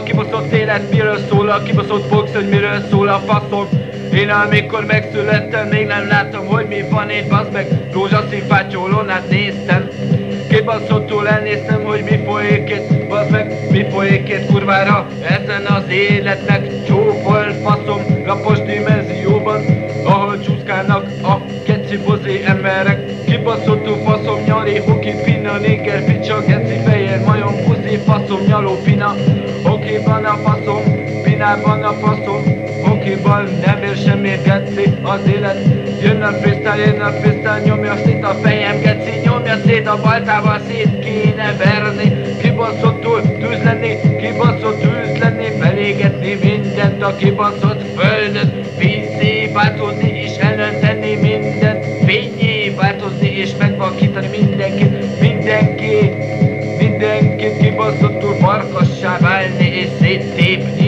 a kibaszott élet, miről szól? A kibaszott box, hogy miről szól a faszom. Én amikor megszülettem, még nem láttam, hogy mi van én, bazd meg Rózsaszín fátyolónát néztem. Kibaszottul elnéztem, hogy mi folyik itt, bazd meg Mi folyik itt kurvára. Ezen az életnek Csókol faszom, lapos dimenzióban Ahol csúszkálnak a keci bozi emberek. Kibaszottul faszom, nyali, hoki, pina, néger, picsa, geci, puzi, faszom, nyaló, pina. Hoki van a faszom, pinában a faszom Hokiban nem ér semmit, geci, az élet. Jön a freestyle, jön a freestyle, nyomja szét a fejem, geci, nyomja szét a baltával, szét kéne verni. Kibaszottul tűz lenni, kibaszott tűz lenni. Felégetni mindent a kibaszott földön. Vízé változni és elönteni mindent. Fényé változni és megvakítani Mindenkit, Corpus Chavalne e deep.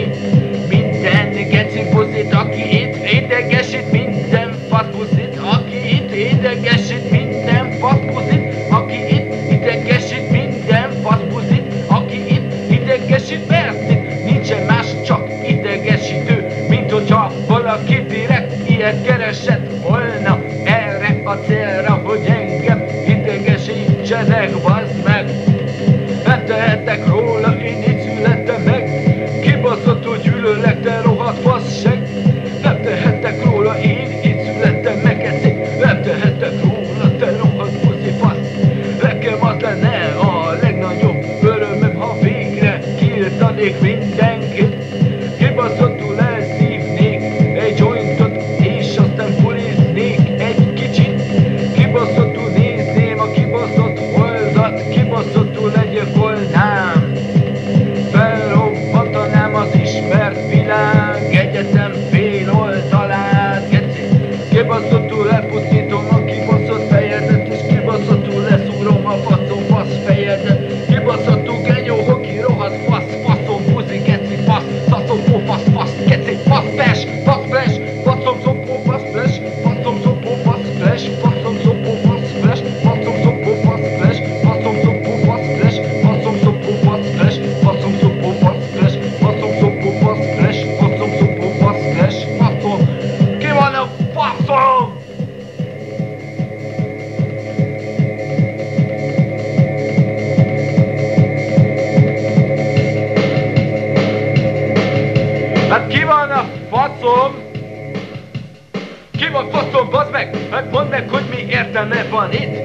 Meg, hogy mi értelme van itt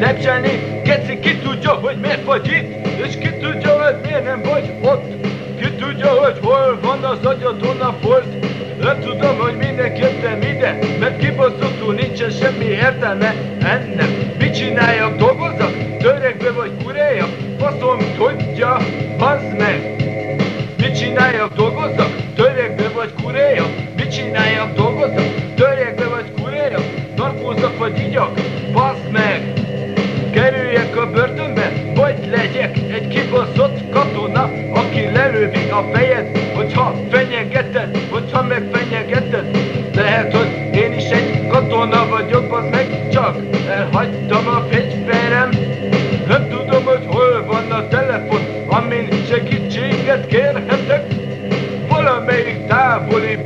Lepcselni, geci, ki tudja, hogy miért vagy itt És ki tudja, hogy miért nem vagy ott Ki tudja, hogy hol van az agyadon a folt Nem tudom, hogy minek jöttem ide Mert kibaszottul nincsen semmi értelme ennek Mit csináljak, dolgozzak? Törekbe vagy kuréjak? Faszom tudja, bazd meg Mit csináljak, dolgozzak? Törekbe vagy kuréja? A fejed, hogyha fenyegeted, hogyha megfenyegeted. Lehet, hogy én is egy katona vagyok, az meg csak elhagytam a fegyverem. Nem tudom, hogy hol van a telefon, amin segítséget kérhetek. Valamelyik távoli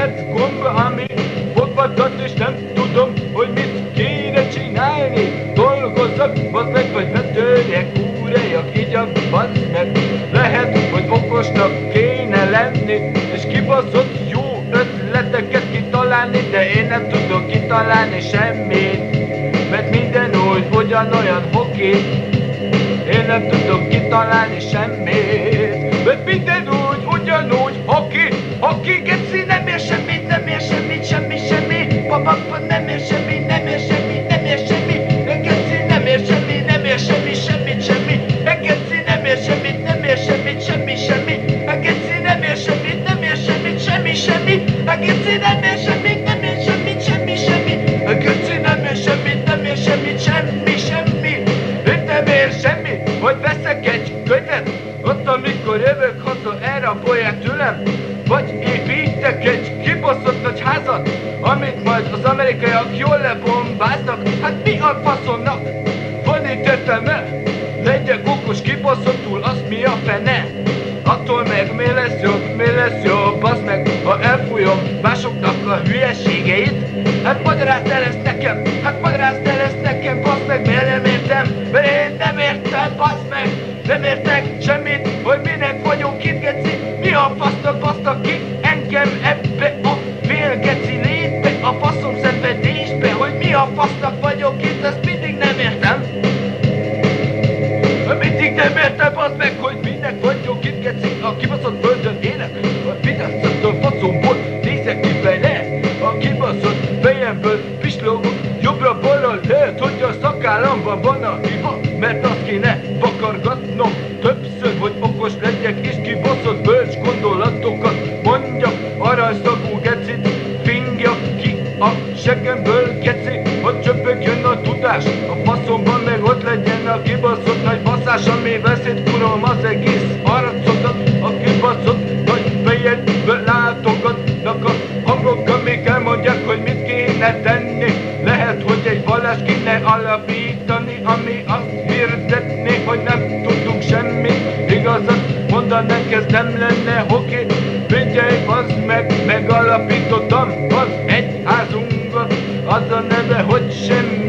kibaszott reckomb, ami fogva tart, és nem tudom, hogy mit kéne csinálni. Dolgozzak, bazd meg, vagy betörjek, úrejak, igyak, bazd meg. Lehet, hogy okosnak kéne lenni, és kibaszott jó ötleteket kitalálni, de én nem tudok kitalálni semmit. Mert minden úgy ugyanolyan hoki, én nem tudok kitalálni semmit Veszek egy könyvet, ott amikor jövök haza, elrabolják tőlem Vagy építek egy kibaszott nagy házat Amit majd az amerikaiak jól lebombáznak Hát mi a faszonnak? Van itt értelme? Legyek okos kibaszottul, azt mi a fene? Attól meg mi lesz jobb, mi lesz jobb, az meg Ha elfújom másoknak a hülyeségeit Hát magyarázd el ezt nekem, hát magyarázd el ezt nekem Basz meg, mert nem értem, mert én értem, basz meg, nem értek semmit, hogy minek vagyok itt, geci, mi a fasznak basztak ki engem ebbe a félgeci létbe, a faszom szenvedésbe, hogy mi a fasznak vagyok itt, ezt mindig nem értem. Mindig nem értem az meg, hogy minek vagyok itt, geci, a kibaszott földön élek, a vigyázzattól faszomból nézek kifele, a kibaszott fejemből pislogok, jobbra-balra lehet, hogy a szakállamban van a hiba, baszás, ami veszít kurom az egész arcodat, a kibaszott nagy fejedből látogatnak a hangok, amik elmondják, hogy mit kéne tenni. Lehet, hogy egy vallás kéne alapítani, ami azt hirdetné, hogy nem tudunk semmit. Igazat mondanak, ez nem lenne oké. Figyelj, az meg, megalapítottam az egyházunkat, az a neve, hogy semmi,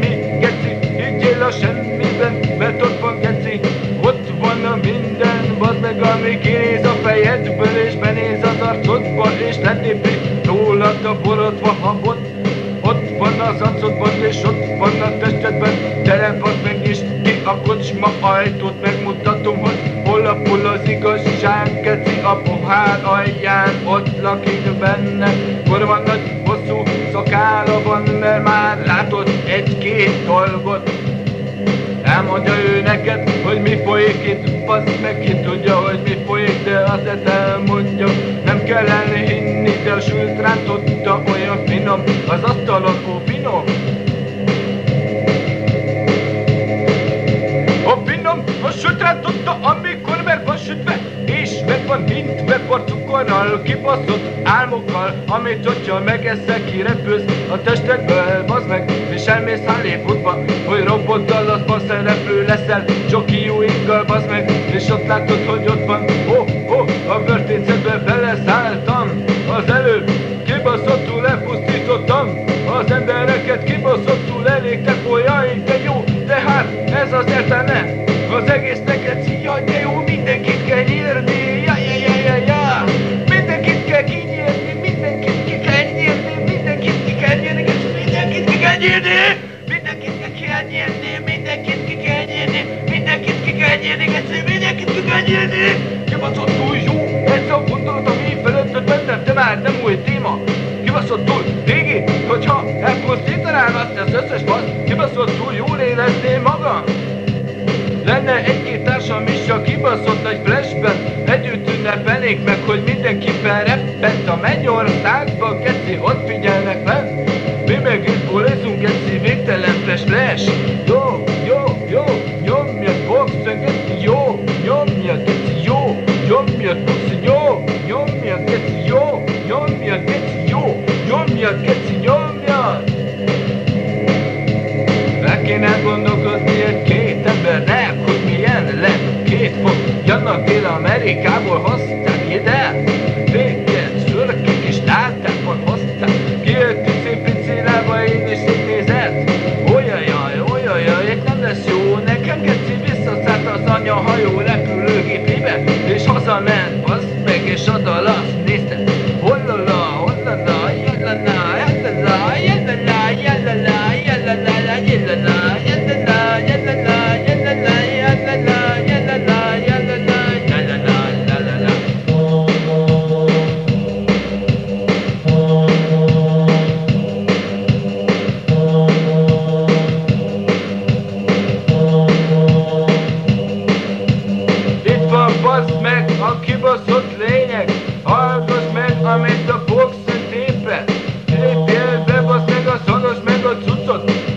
kinéz a fejedből, és benéz az arcodba, és letépi rólad a borotva habot. Ott van az arcodban, és ott van a testedben, gyere, bazd meg, és ki a kocsma ajtót, megmutatom, hogy hol a hol az igazság, geci a pohár alján, ott lakik benne, kurva nagy, hosszú szakála van, mert már látott egy-két dolgot. Elmondja ő neked, hogy mi folyik itt, basz meg ki tudja, hogy mi folyik, de azért elmondja, nem kell elhinni, de a sült rántotta olyan finom, az asztalon ó finom. A finom, a sült rántotta, amikor meg van sütve, és meg van hintve porcukorral, kibaszott álmokkal, amit hogyha megeszel, kirepülsz a testedből, bazd meg, és elmész Hollywoodba, hogy robottal azban szereplő leszel, Joki Ewinggal, bazd meg, és ott látod, hogy ott van, oh, oh, a börténcedbe beleszálltam, az előbb kibaszottul elpusztítottam, az embereket kibaszottul elégtek, olyan, de jó, de hát ez az értelme, az egész neked szia, de jó, mindenkit kell nyírni, ja, ja, ja, ja, ja. Mindenkit kell kinyírni, mindenkit ki kell nyírni, mindenkit ki kell nyírni, mindenkit ki kell nyírni, mindenkit ki kell nyírni, mindenkit ki kell nyírni, mindenkit ki kell nyírni, mindenkit ki kell nyírni. Jó, ez már nem új téma. Kibaszottul régi, hogyha elpusztítanám azt az összes fasz, kibaszottul jól érezném magam. Lenne egy-két társam is a kibaszott nagy flashben Együtt ünnepelnék meg, hogy mindenki felreppent a mennyországba Geci, ott figyelnek le Mi meg itt bulizunk, Geci, végtelen flash flash onnan Dél-Amerikából hozták ide. Véget sörkök és tártákon hozták Kijöttünk szép picilába, én is szép nézett. Olyajaj, olyajaj, itt nem lesz jó. Nekem keci visszaszállt az anya hajó repülőgépébe És hazament, basz meg és adala good.